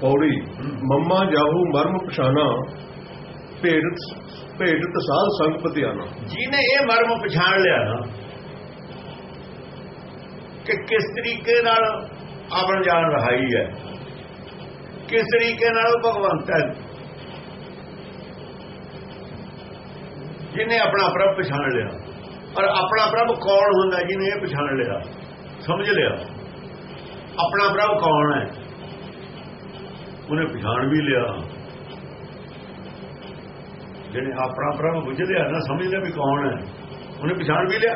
ਪੌੜੀ, ਮੰਮਾ ਜਾਹੂ ਮਰਮ ਪਛਾਨਾ ਭੇਟ ਭੇਟ ਸਾਧ ਸੰਗ ਪਤਿਆਨਾ ਜਿਹਨੇ ਇਹ ਮਰਮ ਪਛਾਣ ਲਿਆ ਨਾ, ਕਿ ਕਿਸ ਤਰੀਕੇ ਨਾਲ ਆਪਣ ਜਾਣ ਰਹਾਈ ਹੈ, ਕਿਸ ਤਰੀਕੇ ਨਾਲ ਉਹ ਭਗਵੰਤ ਹੈ, ਜਿਹਨੇ ਆਪਣਾ ਪ੍ਰਭ ਪਛਾਣ ਲਿਆ। ਔਰ ਆਪਣਾ ਪ੍ਰਭ ਕੌਣ ਹੁੰਦਾ ਜਿਹਨੇ ਇਹ ਪਛਾਣ ਲਿਆ, ਸਮਝ ਲਿਆ। ਆਪਣਾ ਪ੍ਰਭ ਕੌਣ ਹੈ? ਉਹਨੇ ਪਛਾਣ ਵੀ ਲਿਆ ਜਿਹਨੇ ਆਪਣਾ ਪ੍ਰਭ ਬੁੱਝ ਲਿਆ ਨਾ ਸਮਝ ਲਿਆ ਵੀ ਕੌਣ ਹੈ ਉਹਨੇ ਪਛਾਣ ਵੀ ਲਿਆ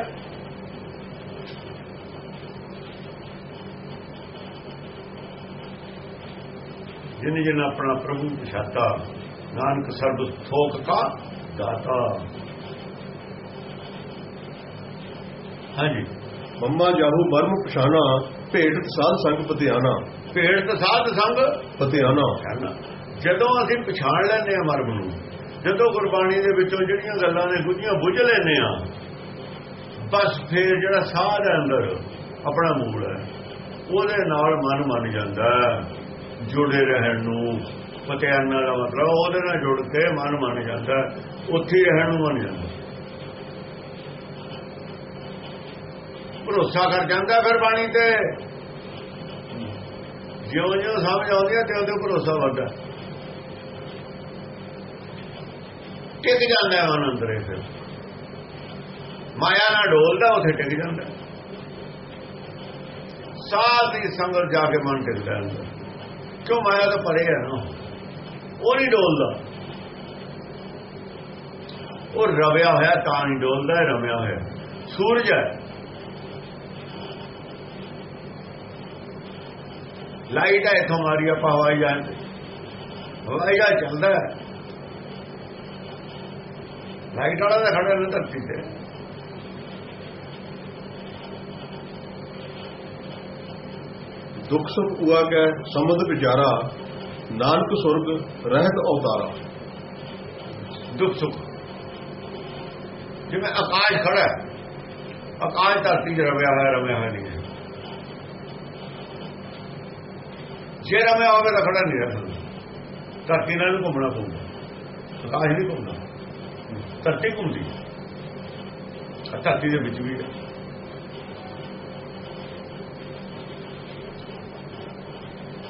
ਜਿਹਨੇ ਜਿਹਨੇ ਆਪਣਾ ਪ੍ਰਭੂ ਪਛਾਤਾ ਨਾਨਕ ਸਰਬ ਥੋਕ ਕਾ ਦਾਤਾ ਹਾਂਜੀ ਮੰਮਾ ਜਾਹੂ ਮਰਮ ਪਛਾਨਾ ਭੇਟ ਸਾਧ ਸੰਗ ਪਤਿਆਨਾ ਭੇੜ ਤੇ ਸਾਧ ਸੰਗ ਕਰਨਾ ਜਦੋਂ ਅਸੀਂ ਪਛਾਣ ਲੈਂਦੇ ਆ ਮਰਮ ਨੂੰ ਜਦੋਂ ਗੁਰਬਾਣੀ ਦੇ ਵਿੱਚੋਂ ਜਿਹੜੀਆਂ ਗੱਲਾਂ ਨੇ ਗੁੱਝੀਆਂ ਬੁੱਝ ਲੈਂਦੇ ਆ ਬਸ ਫੇਰ ਜਿਹੜਾ ਸਾਹ ਦੇ ਅੰਦਰ ਆਪਣਾ ਮੂਲ ਹੈ ਉਹਦੇ ਨਾਲ ਮਨ ਮੰਨ ਜਾਂਦਾ। ਜੁੜੇ ਰਹਿਣ ਨੂੰ ਪਤਿਆਨਾ ਦਾ ਮਤਲਬ ਉਹਦੇ ਨਾਲ ਜੁੜ ਕੇ ਮਨ ਮੰਨ ਜਾਂਦਾ। ਉੱਥੇ ਰਹਿਣ ਨੂੰ ਮੰਨ ਜਾਂਦਾ ਭਰੋਸਾ ਕਰ ਜਾਂਦਾ ਫਿਰ ਬਾਣੀ ਤੇ ਜਿਉਂ ਜਿਉਂ ਸਮਝ ਆਉਂਦੀ ਹੈ ਤੇ ਉਹਦੇ ਭਰੋਸਾ ਵੱਧਦਾ। ਟਿਕ ਜਾਂਦਾ ਹੈ ਮਨ ਅੰਦਰੇ ਫਿਰ। ਮਾਇਆ ਨਾਲ ਡੋਲਦਾ, ਉੱਥੇ ਟਿਕ ਜਾਂਦਾ। ਸਾਧ ਦੀ ਸੰਗਤ ਜਾ ਕੇ ਮਨ ਟਿਕਦਾ ਅੰਦਰ। ਕਿਉਂ ਮਾਇਆ ਤਾਂ ਪਰੇ ਹੈ ਨਾ। ਉਹ ਨਹੀਂ ਡੋਲਦਾ। ਉਹ ਰਵਿਆ ਹੋਇਆ ਤਾਂ ਨਹੀਂ ਡੋਲਦਾ ਹੈ ਰਮਿਆ ਹੋਇਆ। ਸੂਰਜ ਹੈ। ਲਾਈਟ ਹੈ, ਇਥੋਂ ਰਹੀ ਆਪਾਂ ਹਵਾਈ ਜਹਾਜ਼ ਹਵਾਈ ਜਹਾਜ਼ ਚੱਲਦਾ ਲਾਈਟ ਵਾਲਾ ਤਾਂ ਖੜਾ ਨਾ ਧਰਤੀ ਤੇ। ਦੁੱਖ ਸੁਖ ਉਆ ਕੈ, ਸਮਦ ਵਿਚਾਰਾ ਨਾਨਕ ਸੁਰਗ, ਰਹਿਤ ਅਵਤਾਰਾ। ਦੁੱਖ ਸੁੱਖ। ਜਿਵੇਂ ਆਕਾਸ਼ ਖੜਾ ਆਕਾਸ਼ ਧਰਤੀ 'ਚ ਰਵਿਆ ਹੋਇਆ ਰਮਿਆ ਹੋਇਆ ਨਹੀਂ ਹੈ ਮੈਂ ਰਮਿਆ ਹੋਵੇ ਤਾਂ ਖੜਾ ਨਹੀਂ ਰਹਿ ਧਰਤੀ ਨਾਲ ਵੀ ਘੁੰਮਣਾ ਪਊਗਾ। ਆਕਾਸ਼ ਨਹੀਂ ਘੁੰਮਦਾ ਧਰਤੀ ਘੁੰਮਦੀ। ਧਰਤੀ ਦੇ ਵਿੱਚ ਵੀ ਹੈ।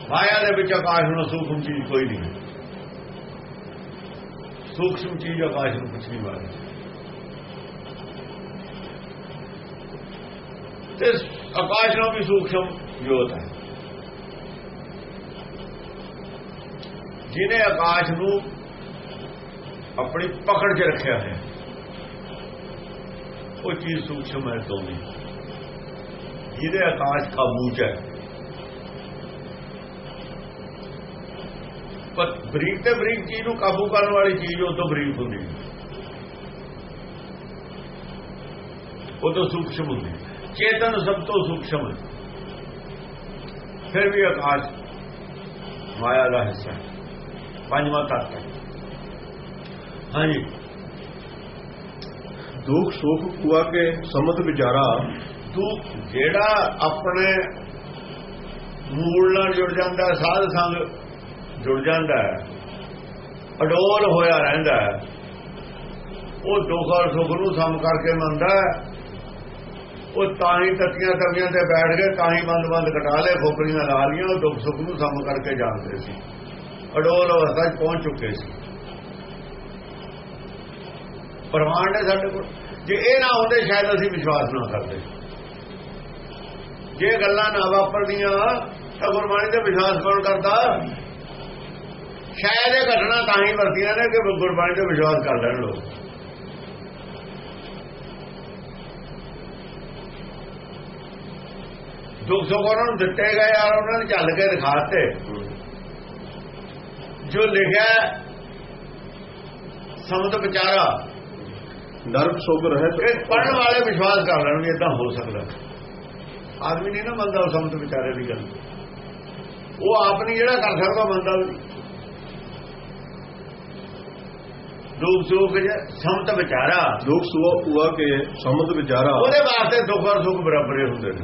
ਮਾਇਆ ਦੇ ਵਿੱਚ ਆਕਾਸ਼ ਨੂੰ ਸੂਖਮ ਚੀਜ਼ ਕੋਈ ਨਹੀਂ ਹੈ। ਸੂਖਮ ਚੀਜ਼ ਆਕਾਸ਼ ਨੂੰ ਕੁਛ ਨਹੀਂ ਮਾਰਦੀ। ਤੇ ਆਕਾਸ਼ ਨਾਲ ਵੀ ਸੂਖਮ ਜੋਤ ਹੈ। ਜਿਹਨੇ ਆਕਾਸ਼ ਨੂੰ ਆਪਣੀ ਪਕੜ 'ਚ ਰੱਖਿਆ ਹੈ, ਉਹ ਚੀਜ਼ ਸੂਖਮ ਹੈ ਤੋਂ ਨਹੀਂ ਜਿਹਦੇ ਆਕਾਸ਼ ਕਾਬੂ 'ਚ ਹੈ। ਪਰ ਬਰੀਕ ਤੇ ਬਰੀਕ ਚੀਜ਼ ਨੂੰ ਕਾਬੂ ਕਰਨ ਵਾਲੀ ਚੀਜ਼ ਉਹ ਤੋਂ ਬਰੀਕ ਹੁੰਦੀ ਹੈ। ਉਹ ਤੋਂ ਸੂਖਮ ਹੁੰਦੀ ਹੈ। ਚੇਤਨ ਸਭ ਤੋਂ ਸੂਖਮ ਹੈ। ਫਿਰ ਵੀ ਆਕਾਸ਼ ਮਾਇਆ ਦਾ ਹਿੱਸਾ ਹੈ। ਪੰਜਵਾਂ ਤੱਤ ਹਾਂਜੀ। ਦੁੱਖ ਸੁੱਖ ਕੁਆ ਕੇ ਸਮਦ ਵਿਚਾਰਾ ਦੁੱਖ ਜਿਹੜਾ ਆਪਣੇ ਮੂਲ ਨਾਲ ਜੁੜ ਜਾਂਦਾ ਹੈ, ਸਾਧ ਸੰਗ ਜੁੜ ਜਾਂਦਾ ਹੈ ਅਡੋਲ ਹੋਇਆ ਰਹਿੰਦਾ ਹੈ ਉਹ ਦੁੱਖ ਔਰ ਸੁੱਖ ਨੂੰ ਸਮ ਕਰਕੇ ਮੰਨਦਾ ਹੈ। ਉਹ ਤਾਂ ਹੀ ਤੱਤੀਆਂ ਤਵੀਆਂ ਤੇ ਬੈਠ ਕੇ ਤਾਂ ਹੀ ਬੰਦ-ਬੰਦ ਕਟਾ ਲਏ ਖੋਪੜੀਆਂ ਲਾ ਲੀਆਂ ਉਹ ਦੁੱਖ ਸੁੱਖ ਨੂੰ ਸਮ ਕਰਕੇ ਜਾਣਦੇ ਸੀ। ਅਡੋਲ ਅਵਸਥਾ 'ਚ ਪਹੁੰਚ ਚੁੱਕੇ ਸੀ। ਪ੍ਰਮਾਣ ਨੇ ਸਾਡੇ ਕੋਲ ਜੇ ਇਹ ਨਾ ਹੁੰਦੇ, ਸ਼ਾਇਦ ਅਸੀਂ ਵਿਸ਼ਵਾਸ ਨਾ ਕਰਦੇ। ਜੇ ਗੱਲਾਂ ਨਾ ਵਾਪਰਦੀਆਂ, ਤਾਂ ਗੁਰਬਾਣੀ ਤੇ ਵਿਸ਼ਵਾਸ ਕੌਣ ਕਰਦਾ? ਸ਼ਾਇਦ ਇਹ ਘਟਨਾ ਤਾਂ ਹੀ ਵਰਤੀਆਂ ਨੇ ਕਿ ਗੁਰਬਾਣੀ ਤੇ ਵਿਸ਼ਵਾਸ ਕਰ ਲੈਣ ਲੋਕ। ਦੁੱਖ ਸੁੱਖ ਉਹਨਾਂ ਨੂੰ ਦਿੱਤੇ ਗਏ ਔਰ ਉਹਨਾਂ ਨੇ ਚੱਲ ਕੇ ਦਿਖਾਤੇ ਜੋ ਲਿਖਿਆ ਸਮਤ ਵਿਚਾਰਾ। ਨਰਕ ਸੁਖ ਰਹਿਤ ਇਹ ਪੜਨ ਵਾਲੇ ਵਿਸ਼ਵਾਸ ਕਰ ਲੈਣ ਵੀ ਇਦਾਂ ਹੋ ਸਕਦਾ ਆਦਮੀ ਨਹੀਂ ਨਾ ਮੰਨਦਾ ਸਮਤ ਵਿਚਾਰੇ ਦੀ ਗੱਲ। ਉਹ ਆਪ ਨਹੀਂ ਜਿਹੜਾ ਕਰ ਸਕਦਾ ਮੰਨਦਾ ਵੀ। ਨਹੀਂ। ਦੁੱਖ ਸੁੱਖ ਸਮਤ ਵਿਚਾਰਾ। ਦੁੱਖ ਸੁਖ ਉਆ ਕੇ ਸਮਦ ਵਿਚਾਰਾ। ਉਹਦੇ ਵਾਸਤੇ ਦੁੱਖ ਔਰ ਸੁੱਖ ਬਰਾਬਰ ਹੁੰਦੇ ਨੇ।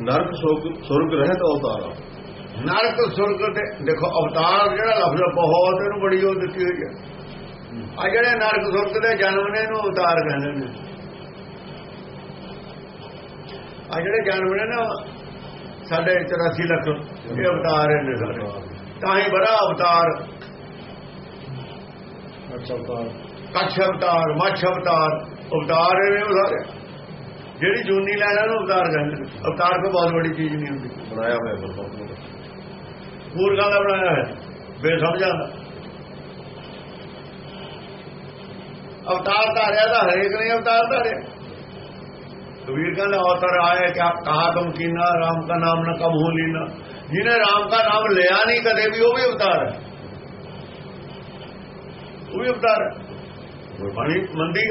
ਨਰਕ ਸੁਖ ਸੁਰਗ ਰਹਿਤ ਅਵਤਾਰਾ ਨਰਕ ਸੁਰਗ ਤੇ ਦੇਖੋ ਅਵਤਾਰ ਜਿਹੜਾ ਲਫ਼ਜ਼ ਬਹੁਤ ਇਹਨੂੰ ਬੜੀ ਉਹ ਦਿੱਤੀ ਹੋਈ ਹੈ ਆ ਜਿਹੜੇ ਨਰਕ ਸੁਰਗ ਦੇ ਜਨਮ ਨੇ ਇਹਨੂੰ ਅਵਤਾਰ ਕਹਿੰਦੇ ਨੇ। ਆ ਜਿਹੜੇ ਜਨਮ ਨੇ ਨਾ ਸਾਡੇ 84 ਲੱਖ ਇਹ ਅਵਤਾਰ ਨੇ ਸਾਰੇ ਤਾਂ ਹੀ ਬੜਾ ਅਵਤਾਰ। ਕੱਛ ਅਵਤਾਰ ਮੱਛ ਅਵਤਾਰ ਅਵਤਾਰ ਨੇ ਉਹ ਸਾਰੇ। ਜਿਹੜੀ ਜੂਨੀ ਲੈਣਾ ਨੂੰ ਅਵਤਾਰ ਕਹਿੰਦੇ ਨੇ। ਅਵਤਾਰ ਕੋਈ ਬਹੁਤ ਵੱਡੀ ਚੀਜ਼ ਨਹੀਂ ਹੁੰਦੀ। ਬਣਾਇਆ ਹੋਇਆ ਪਰਮਾਤਮਾ ਦਾ ਮੂਰਖਾਂ ਦਾ ਬਣਾਇਆ ਹੈ ਬੇਸਮਝਾਂ ਦਾ ਅਵਤਾਰ ਧਾਰਿਆ ਦਾ ਹਰੇਕ ਨੇ ਅਵਤਾਰ ਧਾਰਿਆ। ਕਬੀਰ ਕਹਿੰਦਾ ਅਵਤਾਰ ਆਇਆ ਕਿ ਆਪ ਕਹਾ ਤੁਮ ਕੀਨਾ, ਰਾਮ ਦਾ ਨਾਮ ਨਾ ਕਮ ਹੋ ਲੀਨਾ। ਜਿਹਨੇ ਰਾਮ ਦਾ ਨਾਮ ਲਿਆ ਨਹੀਂ ਕਦੇ ਵੀ, ਉਹ ਵੀ ਅਵਤਾਰ ਹੈ। ਉਹ ਵੀ ਅਵਤਾਰ ਗੁਰਬਾਣੀ ਮੰਦੀ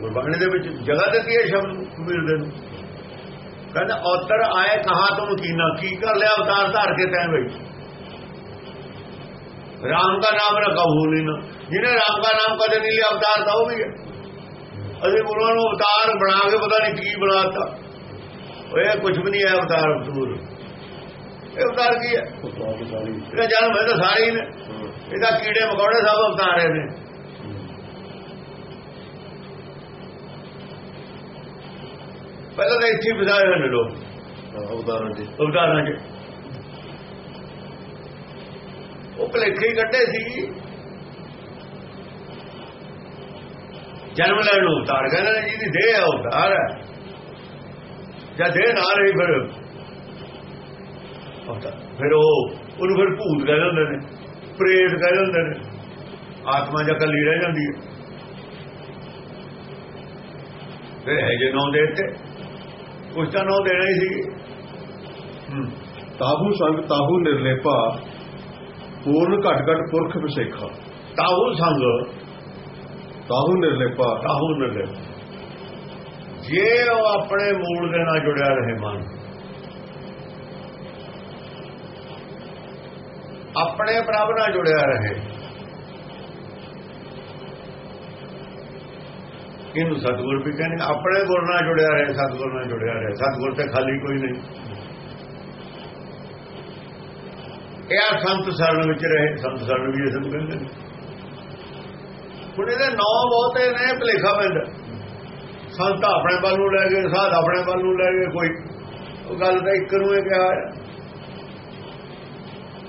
ਗੁਰਬਾਣੀ ਦੇ ਵਿੱਚ ਜਗ੍ਹਾ ਦਿੱਤੀ ਹੈ ਸ਼ਬਦ ਕਬੀਰ ਦੇ ਨੂੰ। ਕਹਿੰਦਾ ਅਵਤਾਰ ਆਏ ਕਹਾ ਤੁਮ ਕੀਨਾ ਕੀ ਕਰ ਲਿਆ ਅਵਤਾਰ ਧਾਰ ਕੇ ਤੈਂ ਬਈ? ਰਾਮ ਦਾ ਨਾਮ ਕਬੂ ਨਹੀਂ ਨਾ। ਜਿਹਨੇ ਰਾਮ ਦਾ ਨਾਮ ਕਦੇ ਨਹੀਂ ਲਿਆ ਅਵਤਾਰ ਤਾਂ ਉਹ ਵੀ ਹੈ। ਅਸੀਂ ਗੁਰੂਆਂ ਨੂੰ ਅਵਤਾਰ ਬਣਾ ਕੇ ਪਤਾ ਨਹੀਂ ਕੀ ਬਣਾਤਾ। ਓਏ ਕੁਝ ਵੀ ਨਹੀਂ ਹੈ ਅਵਤਾਰ ਅਵਤੂਰ। ਇਹ ਅਵਤਾਰ ਕੀ ਹੈ? ਇਹਦਾ ਜਨਮ ਹੈ ਤਾਂ ਸਾਰੇ ਹੀ ਨੇ। ਇਹਦਾ ਕੀੜੇ ਮਕੌੜੇ ਸਭ ਅਵਤਾਰੇ ਨੇ ਪਹਿਲਾਂ ਤਾਂ ਇੱਥੇ ਹੀ ਫਸਾਏ ਹੋਏ ਨੇ ਲੋਕ ਉਦਾਹਰਨ ਜੀ। ਅਵਤਾਰਾਂ 'ਚ ਉਹ ਭਲੇਖੇ ਹੀ ਕੱਢੇ ਸੀ। ਜਨਮ ਲੈਣ ਨੂੰ ਅਵਤਾਰ ਕਹਿੰਦੇ ਨੇ ਜਿਹਦੀ ਦੇਹ ਹੈ ਉਹ ਅਵਤਾਰ ਹੈ। ਜਾਂ ਦੇਹ ਨਾ ਰਹੀ ਫਿਰ। ਫਿਰ ਉਹ ਉਹਨੂੰ ਫਿਰ ਭੂਤ ਕਹਿ ਦਿੰਦੇ ਨੇ ਪ੍ਰੇਤ ਕਹਿ ਦਿੰਦੇ ਨੇ। ਆਤਮਾ ਜਾਂ ਕੱਲੀ ਰਹਿ ਜਾਂਦੀ ਹੈ। ਫਿਰ ਹੈ ਜੇ ਨੌ ਦੇ ਤੇ ਉਸ ਦਾ ਨੌ ਦੇਣਾ ਹੀ ਸੀ। ਤਾਹੂ ਸੰਗ ਤਾਹੂ ਨਿਰਲੇਪਾ ਪੂਰਨ ਘਟ ਘਟ ਪੁਰਖ ਵਿਸੇਖਾ। ਤਾਹੂ ਸੰਗ। ਤਾਹੂ ਨਿਰਲੇਪਾ। ਕਾਹੂ ਨਲੇ ਜੇ ਉਹ ਆਪਣੇ ਮੂਲ ਦੇ ਨਾਲ ਜੁੜਿਆ ਰਹੇ ਮਨ। ਆਪਣੇ ਪ੍ਰਭ ਨਾਲ ਜੁੜਿਆ ਰਹੇ। ਇਹਨੂੰ ਸਤਿਗੁਰ ਵੀ ਕਹਿੰਦੇ ਆਪਣੇ ਗੁਰ ਨਾਲ ਜੁੜਿਆ ਰਹੇ, ਸਤਿਗੁਰ ਨਾਲ ਜੁੜਿਆ ਰਹੇ। ਸਤਿਗੁਰ ਤੇ ਖਾਲੀ ਕੋਈ ਨਹੀਂ। ਇਹ ਆ ਸੰਤ ਸਰਨ ਵਿੱਚ ਰਹੇ, ਸੰਤ ਸਰਨ ਵੀ ਇਸ ਨੂੰ ਕਹਿੰਦੇ ਨੇ। ਹੁਣ ਇਹਦੇ ਨੌ ਬਹੁਤੇ ਨੇ, ਭਲੇਖਾ ਪੈਂਦਾ ਸੰਤ ਆਪਣੇ ਵੱਲ ਨੂੰ ਲੈ ਗਏ, ਸਾਧ ਆਪਣੇ ਵੱਲ ਨੂੰ ਲੈ ਗਏ, ਕੋਈ। ਉਹ ਗੱਲ ਤਾਂ ਇੱਕ ਨੂੰ ਇਹ ਕਿਹਾ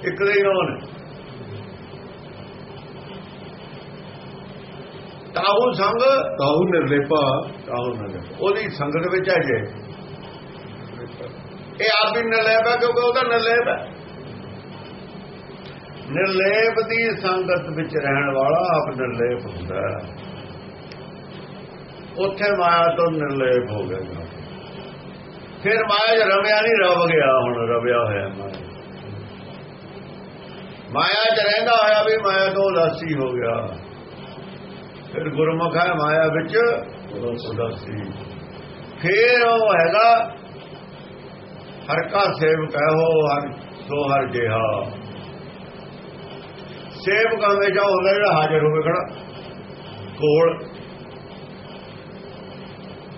ਇੱਕ ਦੇ ਹੀ ਨੌ ਨੇ। ਤਾਹੂ ਸੰਗ? ਤਾਹੂ ਨਿਰਲੇਪਾ ਤਾਹੂ ਨਗਰ ਉਹਦੀ ਸੰਗਤ ਵਿੱਚ ਆ ਜੇ। ਇਹ ਆਪ ਹੀ ਨਿਰਲੇਪ ਹੈ ਕਿਉਂਕਿ ਉਹਦਾ ਨਿਰਲੇਪ ਹੈ। ਨਿਰਲੇਪ ਦੀ ਸੰਗਤ ਵਿੱਚ ਰਹਿਣ ਵਾਲਾ ਆਪ ਨਿਰਲੇਪ ਹੁੰਦਾ ਉੱਥੇ ਮਾਇਆ ਤੋਂ ਨਿਰਲੇਪ ਹੋ ਗਿਆ। ਫਿਰ ਮਾਇਆ 'ਚ ਰਵਿਆ ਨਹੀਂ ਰਵ ਗਿਆ ਹੁਣ ਰਵਿਆ ਹੋਇਆ ਮਾਇਆ। ਮਾਇਆ 'ਚ ਰਹਿੰਦਾ ਹੋਇਆ ਵੀ ਮਾਇਆ ਤੋਂ ਉਦਾਸੀ ਹੋ ਗਿਆ। ਫਿਰ ਗੁਰਮੁਖ ਹੈ ਮਾਇਆ ਵਿੱਚ। ਉਦਾਸੀ ਫੇਰ ਉਹ ਹੈਗਾ, ਹਰ ਕਾ ਸੇਵਕ ਹੈ ਉਹ, ਹਰ ਸੋ ਹਰ ਜਿਹਾ। ਸੇਵਕ ਹਮੇਸ਼ਾ ਹੁੰਦਾ ਜਿਹੜਾ ਹਾਜ਼ਰ ਹੋਵੇ ਖੜਾ, ਕੋਲ।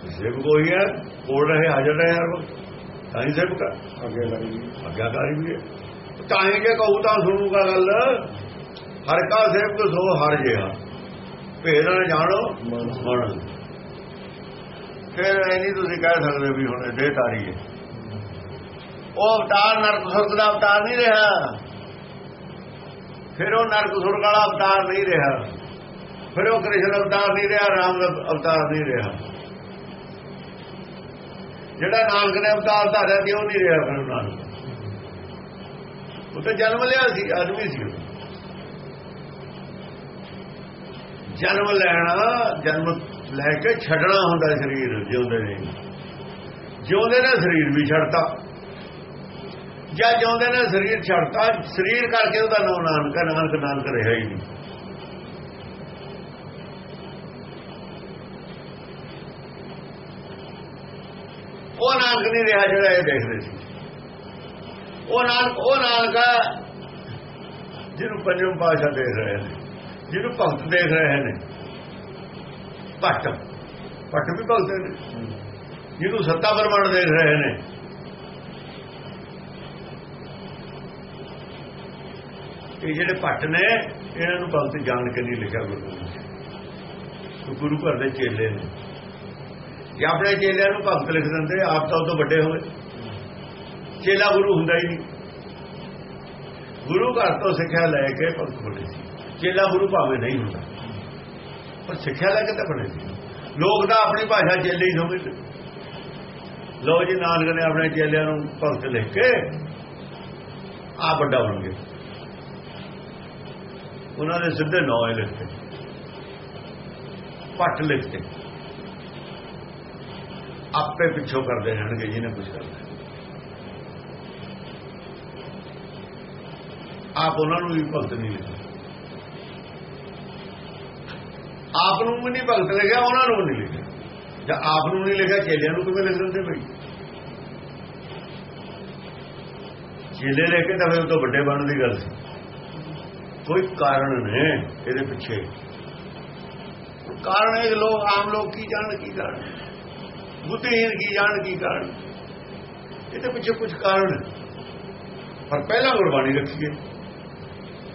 ਸੇਵਕ ਹੋਈ ਹੈ, ਕੋਲ ਰਹੇ, ਹਾਜ਼ਰ ਰਹੇ ਹਰ ਵਕਤ। ਤਾਂ ਹੀ ਸੇਵਕ ਹੈ। ਅੱਗੇ ਲੱਗੀ ਆਗਿਆਕਾਰੀ ਵੀ ਹੈ। ਤਾਂ ਹੀ ਜੇ ਕਹੂ ਤਾਂ ਸੁਣੂਗਾ ਗੱਲ, ਹਰ ਕਾ ਸੇਵਕ ਸੋ ਹਰ ਜਿਹਾ। ਭੇਦ ਨਾ ਜਾਣੋ। ਮਨ ਫਿਰ ਇਹ ਨਹੀਂ ਤੁਸੀਂ ਕਹਿ ਸਕਦੇ ਵੀ ਹੁਣ ਦੇ ਤਾਰੀ ਹੈ। ਉਹ ਅਵਤਾਰ ਨਰਕ ਸੁਰਗ ਦਾ ਅਵਤਾਰ ਨਹੀਂ ਰਿਹਾ। ਫਿਰ ਉਹ ਨਰਕ ਸੁਰਗ ਵਾਲਾ ਅਵਤਾਰ ਨਹੀਂ ਰਿਹਾ। ਫਿਰ ਉਹ ਕ੍ਰਿਸ਼ਨ ਅਵਤਾਰ ਨਹੀਂ ਰਿਹਾ ਰਾਮ ਦਾ ਅਵਤਾਰ ਨਹੀਂ ਰਿਹਾ। ਜਿਹੜਾ ਨਾਨਕ ਨੇ ਅਵਤਾਰ ਧਾਰਿਆ ਸੀ ਉਹ ਨਹੀਂ ਰਿਹਾ ਫਿਰ ਨਾਨਕ। ਉਹ ਤਾਂ ਜਨਮ ਲਿਆ ਸੀ ਆਦਮੀ ਸੀ ਉਹ। ਜਨਮ ਲੈਣਾ ਜਨਮ ਲੈ ਕੇ ਛੱਡਣਾ ਹੁੰਦਾ ਸਰੀਰ ਜਿਉਂਦੇ ਨੇ। ਜਿਉਂਦੇ ਨੇ ਸਰੀਰ ਵੀ ਛੱਡਤਾ। ਜਾਂ ਜਿਉਂਦੇ ਨੇ ਸਰੀਰ ਛੱਡਤਾ ਸਰੀਰ ਕਰਕੇ ਉਹਦਾ ਨਾਮ ਨਾਨਕ ਹੈ, ਨਾਨਕ ਨਾਨਕ ਰਿਹਾ ਹੀ ਨਹੀਂ। ਉਹ ਨਾਨਕ ਨਹੀਂ ਰਿਹਾ ਜਿਹੜਾ ਇਹ ਦੇਖਦੇ ਸੀ। ਉਹ ਨਾਨਕ ਉਹ ਨਾਨਕ ਜਿਹਨੂੰ ਪੰਜਮ ਪਾਸ਼ਾ ਦੇਖ ਰਹੇ ਨੇ। ਜਿਹਨੂੰ ਭਗਤ ਦੇਖ ਰਹੇ ਨੇ। ਭੱਟ ਭੱਟ ਵੀ ਭਗਤ ਨੇ। ਜਿਹਨੂੰ ਸੱਤਾ ਪ੍ਰਮਾਣ ਦੇਖ ਰਹੇ ਨੇ। ਇਹ ਜਿਹੜੇ ਭੱਟ ਨੇ, ਇਹਨਾਂ ਨੂੰ ਭਗਤ ਜਾਣ ਕੇ ਨਹੀਂ ਲਿਖਿਆ ਗੁਰੂ ਗ੍ਰੰਥ ਗੁਰੂ ਘਰ ਦੇ ਚੇਲੇ ਨੇ। ਜੇ ਆਪਣੇ ਚੇਲਿਆਂ ਨੂੰ ਭਗਤ ਲਿਖ ਦਿੰਦੇ, ਆਪ ਤਾਂ ਉਹ ਤੋਂ ਵੱਡੇ ਹੋਏ। ਚੇਲਾ ਗੁਰੂ ਹੁੰਦਾ ਹੀ ਨਹੀਂ। ਗੁਰੂ ਘਰ ਤੋਂ ਸਿੱਖਿਆ ਲੈ ਕੇ ਭਗਤ ਬਣੇ ਸੀ। ਚੇਲਾ ਗੁਰੂ ਭਾਵੇਂ ਨਹੀਂ ਹੁੰਦਾ। ਪਰ ਸਿੱਖਿਆ ਲੈ ਕੇ ਤਾਂ ਬਣੇ ਲੋਕ ਤਾਂ ਆਪਣੀ ਭਾਸ਼ਾ ਚੇਲੇ ਹੀ ਸਮਝਦੇ। ਲੋ ਜੀ, ਨਾਨਕ ਨੇ ਆਪਣੇ ਚੇਲਿਆਂ ਨੂੰ ਭਗਤ ਲਿਖ ਕੇ ਆ ਵੱਡਾ ਬਣ ਗਏ। ਉਹਨਾਂ ਨੇ ਸਿੱਧੇ ਨਾਂ ਹੀ ਲਿਖਤੇ। ਪੱਟ ਲਿਖਤੇ। ਆਪੇ ਪਿੱਛੋਂ ਕਰਦੇ ਰਹਿਣਗੇ ਜਿਹਨੇ ਕੁਝ ਕਰਨਾ। ਆਪ ਉਹਨਾਂ ਨੂੰ ਵੀ ਭਗਤ ਨਹੀਂ ਲਿਖਦੇ। ਆਪ ਨੂੰ ਵੀ ਨਹੀਂ ਭਗਤ ਲਿਖਿਆ, ਉਹਨਾਂ ਨੂੰ ਵੀ ਨਹੀਂ ਲਿਖਿਆ। ਜਾਂ ਆਪ ਨੂੰ ਨਹੀਂ ਲਿਖਿਆ, ਚੇਲਿਆਂ ਨੂੰ ਕਿਵੇਂ ਲਿਖ ਦਿੰਦੇ ਬਈ? ਚੇਲੇ ਲੈ ਕੇ ਤਾਂ ਫਿਰ ਉਹ ਤੋਂ ਵੱਡੇ ਬਣਨ ਦੀ ਗੱਲ ਸੀ। ਕੋਈ ਕਾਰਨ ਨੇ ਇਹਦੇ ਪਿੱਛੇ। ਕਾਰਨ ਇਹ ਲੋਕ, ਆਮ ਲੋਕ ਕੀ ਜਾਣ ਕੀ ਕਾਰਨ? ਬੁੱਧੀਹੀਨ ਕੀ ਜਾਣ ਕੀ ਕਾਰਨ? ਇਹਦੇ ਪਿੱਛੇ ਕੁਝ ਕਾਰਨ ਪਰ ਪਹਿਲਾਂ ਗੁਰਬਾਣੀ ਰੱਖੀਏ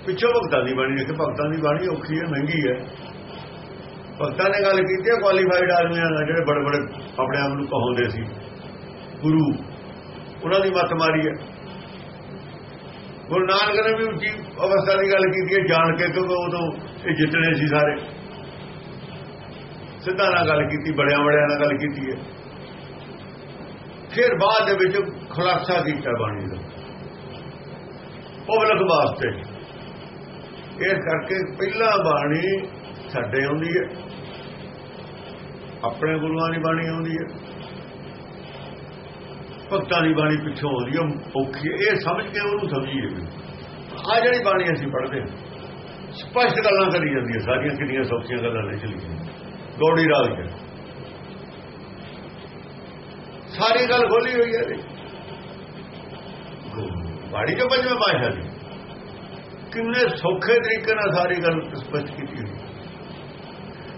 ਪਿੱਛੋਂ ਭਗਤਾਂ ਦੀ ਬਾਣੀ ਰੱਖੀ, ਭਗਤਾਂ ਦੀ ਬਾਣੀ ਔਖੀ ਹੈ, ਮਹਿੰਗੀ ਹੈ। ਭਗਤਾਂ ਨੇ ਗੱਲ ਕੀਤੀ ਹੈ ਕੁਆਲੀਫਾਈਡ ਆਦਮੀਆਂ ਨਾਲ, ਜਿਹੜੇ ਬੜੇ ਬੜੇ ਆਪਣੇ ਆਪ ਨੂੰ ਕਹਾਉਂਦੇ ਸੀ। ਗੁਰੂ, ਉਹਨਾਂ ਦੀ ਮੱਤ ਮਾਰੀ ਹੈ। ਗੁਰੂ ਨਾਨਕ ਨੇ ਵੀ ਉੱਚੀ ਅਵਸਥਾ ਦੀ ਗੱਲ ਕੀਤੀ ਹੈ, ਜਾਣ ਕੇ ਕਿਉਂਕਿ ਉਦੋਂ ਇਹ ਜਿੱਤਣੇ ਸੀ ਸਾਰੇ। ਸਿੱਧਾ ਨਾਲ ਗੱਲ ਕੀਤੀ ਬੜਿਆਂ ਬੜਿਆਂ ਨਾਲ ਗੱਲ ਕੀਤੀ ਹੈ। ਫਿਰ ਬਾਅਦ ਦੇ ਵਿੱਚ ਖੁਲਾਸਾ ਕੀਤਾ ਬਾਣੀ ਦਾ। ਪਬਲਿਕ ਵਾਸਤੇ। ਇਸ ਕਰਕੇ ਪਹਿਲਾਂ ਬਾਣੀ ਸਾਡੇ ਆਉਂਦੀ ਹੈ। ਆਪਣੇ ਗੁਰੂਆਂ ਦੀ ਬਾਣੀ ਆਉਂਦੀ ਹੈ। ਭਗਤਾਂ ਦੀ ਬਾਣੀ ਪਿੱਛੋਂ ਆਉਂਦੀ ਹੈ, ਔਖੀ ਇਹ ਸਮਝ ਕੇ ਉਹਨੂੰ ਸਮਝੀਏ ਵੀ। ਆ ਜਿਹੜੀ ਬਾਣੀ ਅਸੀਂ ਪੜ੍ਹਦੇ ਹਾਂ, ਸਪਸ਼ਟ ਗੱਲਾਂ ਕਰੀ ਜਾਂਦੀਆਂ, ਸਾਰੀਆਂ ਕਿੰਨੀਆਂ ਸੌਖੀਆਂ ਗੱਲਾਂ ਨਹੀਂ ਚਲੀਆਂ ਗੌੜੀ ਰਾਗ ਚ ਸਾਰੀ ਗੱਲ ਖੋਲੀ ਹੋਈ ਹੈ। ਬਾਣੀ ਜੋ ਪੰਜਵੇਂ ਪਾਸ਼ਾ ਦੀ ਕਿੰਨੇ ਸੌਖੇ ਤਰੀਕੇ ਨਾਲ ਸਾਰੀ ਗੱਲ ਸਪਸ਼ਟ ਕੀਤੀ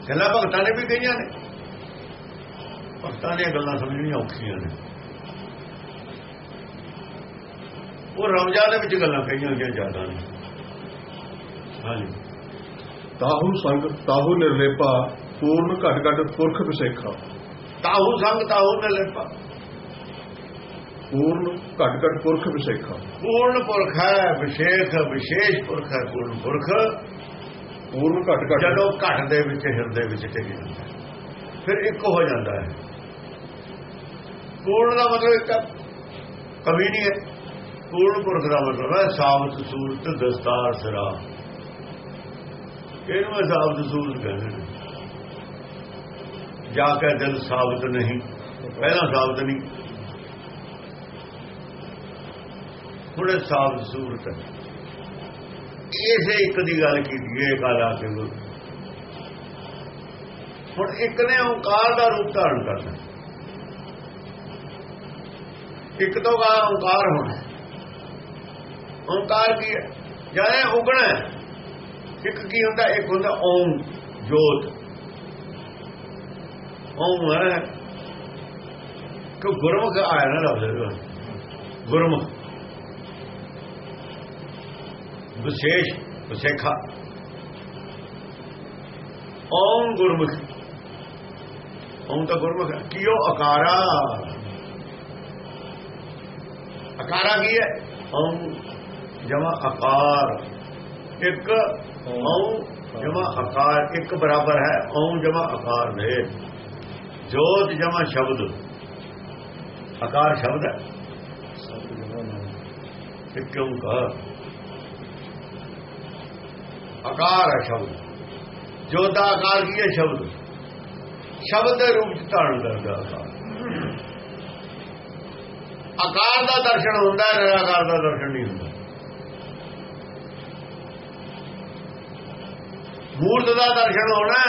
ਗੱਲਾਂ ਭਗਤਾਂ ਨੇ ਵੀ ਕਹੀਆਂ ਨੇ। ਭਗਤਾਂ ਦੀਆਂ ਗੱਲਾਂ ਸਮਝਣੀਆਂ ਔਖੀਆਂ ਨੇ। ਉਹ ਰਮਜ਼ਾਨ ਦੇ ਵਿੱਚ ਗੱਲਾਂ ਕਹੀਆਂ ਹੋਈਆਂ ਜ਼ਿਆਦਾ ਨੇ। ਹਾਂਜੀ। ਤਾਹੂ ਸੰਗ ਤਾਹੂ ਨਿਰਲੇਪਾ ਪੂਰਨ ਘਟ ਘਟ ਪੁਰਖ ਵਿਸੇਖਾ। ਤਾਹੂ ਸੰਗ ਤਾਹੂ ਨੇ ਲੈਪਾ ਪੂਰਨ ਘਟ ਘਟ ਪੁਰਖ ਵਿਸੇਖਾ। ਪੂਰਨ ਪੁਰਖ ਹੈ ਵਿਸ਼ੇਖ ਵਿਸ਼ੇਸ਼ ਪੁਰਖ ਹੈ ਪੂਰਨ ਪੁਰਖ। ਪੂਰਨ ਘਟ ਘਟ। ਜਦੋਂ ਘਟ ਦੇ ਵਿੱਚ, ਹਿਰਦੇ ਵਿੱਚ ਟਿਕ ਜਾਂਦਾ ਫਿਰ ਇੱਕ ਹੋ ਜਾਂਦਾ ਹੈ। ਪੂਰਨ ਦਾ ਮਤਲਬ ਇੱਕ ਕਮੀ ਨਹੀਂ ਹੈ। ਪੂਰਨ ਪੁਰਖ ਦਾ ਮਤਲਬ ਹੈ, ਸਾਬਤ, ਸੂਰਤ, ਦਸਤਾਰ ਸਰਾ ਇਹਨੂੰ ਇਹ ਸਾਬਤ, ਸੂਰਤ ਕਹਿੰਦੇ ਨੇ। ਜਾ ਕੇ ਦਿਲ ਸਾਬਤ ਨਹੀਂ, ਪਹਿਲਾਂ ਸਾਬਤ ਨਹੀਂ। ਹੁਣ ਇਹ ਸਾਬਤ, ਸੂਰਤ ਹੈ। ਇਸੇ ਇੱਕ ਦੀ ਗੱਲ ਕੀਤੀ ਹੈ ਕਾਲਾ ਸਿੰਘ ਹੁਣ ਇੱਕ ਨੇ ਓੰਕਾਰ ਦਾ ਰੂਪ ਧਾਰਨ ਕਰਨਾ ਇੱਕ ਤੋਂ ਗਾ ਓੰਕਾਰ ਹੋਣਾ। ਓੰਕਾਰ ਕੀ ਹੈ? ਜਾਣੇ ਉਗਣਾ ਇੱਕ ਕੀ ਹੁੰਦਾ? ਇੱਕ ਹੁੰਦਾ ਓਮ ਜੋਤ। ਓਮ ਹੈ ਕਿ ਗੁਰਮੁਖ ਆਇਆ ਨਾ ਲਫ਼ਜ਼ ਗੁਰਮੁਖ। ਵਿਸ਼ੇਸ਼ ਵਿਸ਼ੇਖਾ। ਓਮ ਗੁਰਮੁਖ। ਓਮ ਤਾਂ ਗੁਰਮੁਖ ਕੀ ਉਹ ਅਕਾਰਾ? ਅਕਾਰਾ ਕੀ ਹੈ? ਓਮ ਜਮਾ ਆਕਾਰ ਇੱਕ ਓਮ ਜਮਾ ਆਕਾਰ ਇੱਕ ਬਰਾਬਰ ਹੈ। ਓਮ ਜਮਾ ਆਕਾਰ ਨੇ ਜੋਤ ਜਮਾ ਸ਼ਬਦ। ਆਕਾਰ ਸ਼ਬਦ ਹੈ। ਇੱਕ ਕਿਉਂ ਕਹਾ ਆਕਾਰ ਹੈ ਸ਼ਬਦ। ਜੋਤ ਦਾ ਆਕਾਰ ਕੀ ਹੈ ਸ਼ਬਦ? ਸ਼ਬਦ ਦੇ ਰੂਪ ਚ ਧਾਰਨ ਕਰਦਾ ਆਕਾਰ। ਆਕਾਰ ਦਾ ਦਰਸ਼ਨ ਹੁੰਦਾ ਹੈ ਨਿਰਾਕਾਰ ਦਾ ਦਰਸ਼ਨ ਨਹੀਂ ਹੁੰਦਾ। ਮੂਰਤ ਦਾ ਦਰਸ਼ਨ ਹੋਣਾ,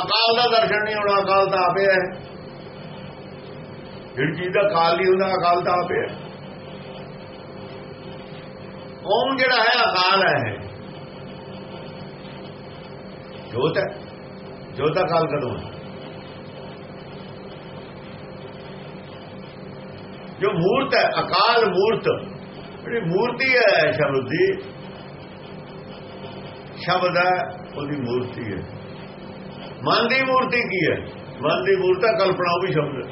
ਅਕਾਲ ਦਾ ਦਰਸ਼ਨ ਨਹੀਂ ਹੋਣਾ, ਅਕਾਲ ਤਾਂ ਆਪੇ ਹੈ। ਜਿਹੜੀ ਚੀਜ਼ ਦਾ ਕਾਲ ਨਹੀਂ ਹੁੰਦਾ, ਅਕਾਲ ਤਾਂ ਆਪੇ ਹੈ। ਓਮ ਜਿਹੜਾ ਹੈ ਅਕਾਲ ਹੈ ਜੋਤ ਹੈ। ਜੋਤ ਦਾ ਕਾਲ ਕਦੋਂ ਹੈ? ਜੋ ਮੂਰਤ ਹੈ, ਅਕਾਲ ਮੂਰਤ। ਜਿਹੜੀ ਮੂਰਤੀ ਹੈ, ਸ਼ਬਦ ਦੀ ਸ਼ਬਦ ਹੈ, ਉਹਦੀ ਮੂਰਤੀ ਹੈ। ਮਨ ਦੀ ਮੂਰਤੀ ਕੀ ਹੈ? ਮਨ ਦੀ ਮੂਰਤਾ ਕਲਪਨਾ, ਉਹ ਵੀ ਸ਼ਬਦ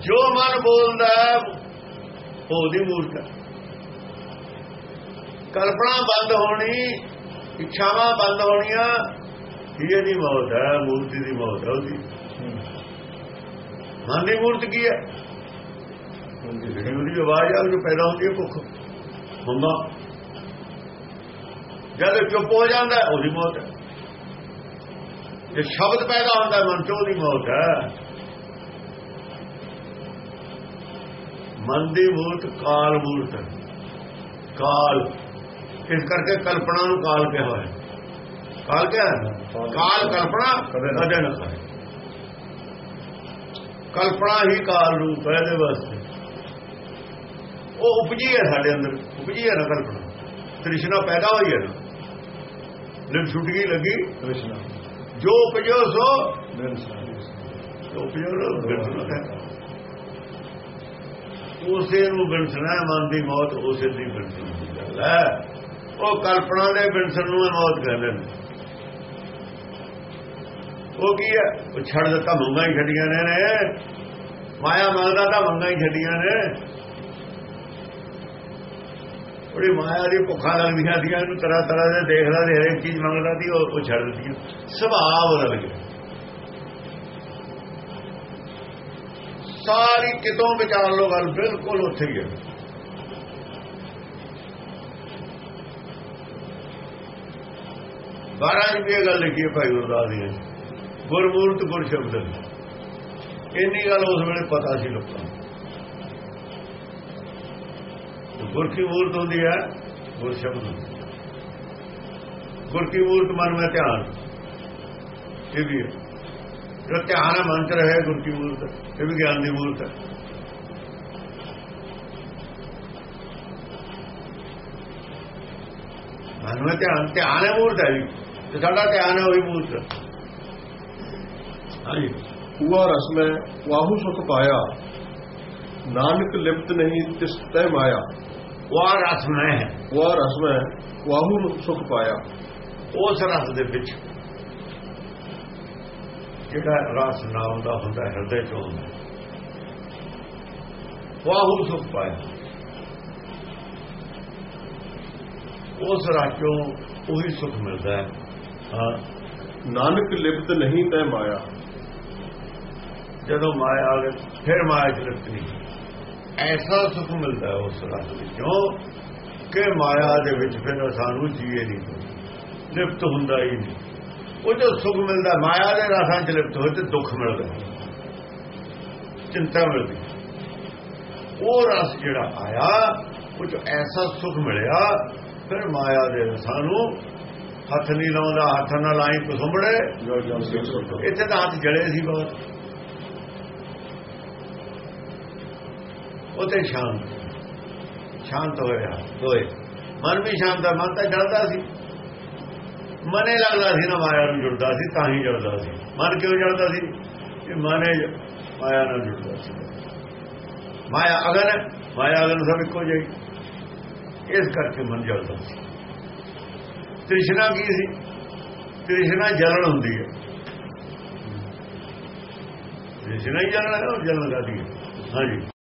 ਜੋ ਮਨ ਬੋਲਦਾ ਉਹਦੀ ਮੂਰਤ ਹੈ। ਕਲਪਨਾ ਬੰਦ ਹੋਣੀ, ਇੱਛਾਵਾਂ ਬੰਦ ਹੋਣੀਆਂ ਇਹ ਦੀ ਮੌਤ ਹੈ, ਮੂਰਤੀ ਦੀ ਮੌਤ ਹੈ ਉਹਦੀ। ਮਨ ਦੀ ਮੂਰਤ ਕੀ ਹੈ? ਜਿਹੜੀ ਉਹਦੀ ਆਵਾਜ਼ ਆ ਉਹ ਜੋ ਪੈਦਾ ਹੁੰਦੀ ਹੈ ਭੁੱਖ। ਹੁੰਦਾ ਜਦ ਚੁੱਪ ਹੋ ਜਾਂਦਾ, ਉਹਦੀ ਮੌਤ ਹੈ। ਜੇ ਸ਼ਬਦ ਪੈਦਾ ਹੁੰਦਾ, ਮਨ ਚੋਂ ਉਹਦੀ ਮੌਤ ਹੈ। ਮਨ ਦੀ ਮੂਰਤ ਕਾਲ ਮੂਰਤ ਕਾਲ। ਇਸ ਕਰਕੇ ਕਲਪਨਾ ਨੂੰ ਕਾਲ ਕਿਹਾ ਹੋਇਆ ਕਾਲ ਕਿਹਾ ਕਾਲ। ਕਲਪਨਾ ਕਦੇ ਨਾ। ਕਰੇ ਕਲਪਨਾ ਹੀ ਕਾਲ ਰੂਪ ਹੈ ਦੇ ਵਾਸਤੇ। ਉਹ ਉਪਜੀ ਹੈ ਸਾਡੇ ਅੰਦਰ ਉਪਜੀ ਹੈ ਨਾ ਕਲਪਨਾ। ਤ੍ਰਿਸ਼ਨਾ ਪੈਦਾ ਹੋਈ ਹੈ ਨਾ। ਲਿਮ ਛੁੱਟ ਗਈ ਲੱਗੀ। ਕ੍ਰਿਸ਼ਨ ਜੋ ਉਪਜੋ ਸੋ ਉਪਜੋ ਉਸੇ ਨੂੰ ਬਿਨਸਣਾ ਹੈ, ਮਨ ਦੀ ਮੌਤ ਉਸੇ ਦੀ ਹੈ। ਉਹ ਕਲਪਨਾ ਦੇ ਬਿਨਸਣ ਨੂੰ ਇਹ ਮੌਤ ਕਹਿੰਦੇ ਨੇ ਉਹ ਕੀ ਹੈ? ਉਹ ਛੱਡ ਦਿੱਤਾ, ਮੰਗਾਂ ਹੀ ਛੱਡੀਆਂ ਨੇ ਨੇ ਮਾਇਆ ਮੰਗਦਾ ਤਾਂ ਮੰਗਾਂ ਹੀ ਛੱਡੀਆਂ ਨੇ। ਉਹਦੀ ਮਾਇਆ ਦੀ ਭੁੱਖਾਂ ਲੱਗਦੀਆਂ ਸੀਆਂ ਇਹਨੂੰ ਤਰ੍ਹਾਂ ਤਰ੍ਹਾਂ ਦੇ ਦੇਖਦਾ ਤੇ ਹਰੇਕ ਚੀਜ਼ ਮੰਗਦਾ ਸੀ, ਉਹ ਉਹ ਛੱਡ ਦਿੱਤੀਆਂ। ਸੁਭਾਅ ਬਦਲ ਗਿਆ। ਸਾਰੀ ਕਿਤੋਂ ਵਿਚਾਰ ਲੋ ਗੱਲ ਬਿਲਕੁਲ ਉੱਥੇ ਹੀ ਹੈ। ਬਾਰਾਂ ਦੀ ਇਹ ਗੱਲ ਲਿਖੀ ਭਾਈ ਗੁਰਦਾਸ ਜੀ ਗੁਰਮੂਰਤ ਗੁਰ ਸ਼ਬਦ ਇੰਨੀ ਗੱਲ ਉਸ ਵੇਲੇ ਪਤਾ ਸੀ ਲੋਕਾਂ ਨੂੰ। ਗੁਰ ਕੀ ਮੂਰਤ ਹੁੰਦੀ ਹੈ ਗੁਰ ਸ਼ਬਦ ਹੁੰਦੀ ਹੈ। ਗੁਰ ਕੀ ਮੂਰਤ ਮਨ ਵਿੱਚ ਧਿਆਨ। ਇਹ ਵੀ ਹੈ। ਜੋ ਧਿਆਨ ਮੰਤ ਰਹੇ ਗੁਰ ਕੀ ਮੂਰਤ, ਇਹ ਵੀ ਗਿਆਨ ਦੀ ਮੂਰਤ ਹੈ। ਮਨ ਵਿੱਚ ਧਿਆਨ ਧਿਆਨ ਹੈ ਮੂਰਤ ਹੈ ਜੀ ਤੇ ਸਾਡਾ ਧਿਆਨ ਹੈ ਉਹੀ ਮੂਰਤ ਹਾਂਜੀ। ਹੁਆ ਰਸ ਮੈਂ ਵਾਹੂ ਸੁਖ ਪਾਇਆ ਨਾਨਕ ਲਿਪਤ ਨਹੀਂ ਤਿਸ ਤੈ ਮਾਇਆ। ਉਹ ਰਸ ਮੈਂ। ਹੈ ਹੁਆ ਰਸ ਮੈਂ ਵਾਹੂ ਸੁਖ ਪਾਇਆ। ਉਸ ਰਸ ਦੇ ਵਿੱਚ ਜਿਹੜਾ ਰਸ ਨਾਮ ਦਾ ਹੁੰਦਾ ਹੈ, ਹਿਰਦੇ ਚ ਹੁੰਦਾ ਵਾਹੂ ਸੁਖ ਪਾਇਆ। ਉਸ ਰਾਜੋਂ ਉਹੀ ਸੁਖ ਮਿਲਦਾ ਹੈ ਹਾਂ। ਨਾਨਕ ਲਿਪਤ ਨਹੀਂ ਤੈ ਮਾਇਆ। ਜਦੋਂ ਮਾਇਆ ਆ ਗਈ, ਫਿਰ ਮਾਇਆ ਚ ਲਿਪਤ ਨਹੀਂ। ਐਸਾ ਸੁਖ ਮਿਲਦਾ ਉਸ ਰਸ ਵਿੱਚੋਂ। ਕਿ ਮਾਇਆ ਦੇ ਵਿੱਚ ਫਿਰ ਸਾਨੂੰ ਜੀਏ ਨਹੀਂ। ਲਿਪਤ ਹੁੰਦਾ ਹੀ ਨਹੀਂ। ਉਹ ਜੋ ਸੁਖ ਮਿਲਦਾ, ਮਾਇਆ ਦੇ ਰਸਾਂ ਚ ਲਿਪਤ ਹੋਏ ਤੇ ਦੁੱਖ ਮਿਲਦਾ। ਚਿੰਤਾ ਮਿਲਦੀ। ਉਹ ਰਸ ਜਿਹੜਾ ਆਇਆ, ਉਹ ਜੋ ਐਸਾ ਸੁਖ ਮਿਲਿਆ, ਫਿਰ ਮਾਇਆ ਦੇ ਰਸਾਂ ਨੂੰ ਹੱਥ ਨਹੀਂ ਲਾਉਂਦਾ ਹੱਥ ਨਾਲ ਲਾਈ ਕੁਸੁੰਬੜੇ ਇੱਥੇ ਤਾਂ ਹੱਥ ਜਲੇ ਸੀ ਬਹੁਤ। ਉਹ ਤੇ ਸ਼ਾਂਤ। ਸ਼ਾਂਤ ਹੋਇਆ ਦੋਏ ਮਨ ਵੀ ਸ਼ਾਂਤ ਹੈ ਮਨ ਤਾਂ ਜਲਦਾ ਸੀ। ਮਨੇ ਲੱਗਦਾ ਸੀ ਨਾ ਮਾਇਆ ਨੂੰ ਜੁੜਦਾ ਸੀ ਤਾਂ ਹੀ ਜਲਦਾ ਸੀ। ਮਨ ਕਿਉਂ ਜਲਦਾ ਸੀ? ਕਿ ਮਨੇ ਮਾਇਆ ਨਾਲ ਜੁੜਦਾ ਸੀ। ਮਾਇਆ ਅਗਨ ਹੈ, ਮਾਇਆ ਅਗਨ ਸਭ ਇੱਕੋ ਜਿਹੀ। ਇਸ ਕਰਕੇ ਮਨ ਜਲਦਾ ਸੀ। ਤ੍ਰਿਸ਼ਨਾ ਕੀ ਸੀ? ਤ੍ਰਿਸ਼ਨਾ ਜਲਣ ਹੁੰਦੀ ਹੈ। ਤ੍ਰਿਸ਼ਨਾ ਹੀ ਜਲਣ ਹੈ, ਉਹ ਜਲਣ ਕਰਦੀ ਹੈ। ਹਾਂਜੀ।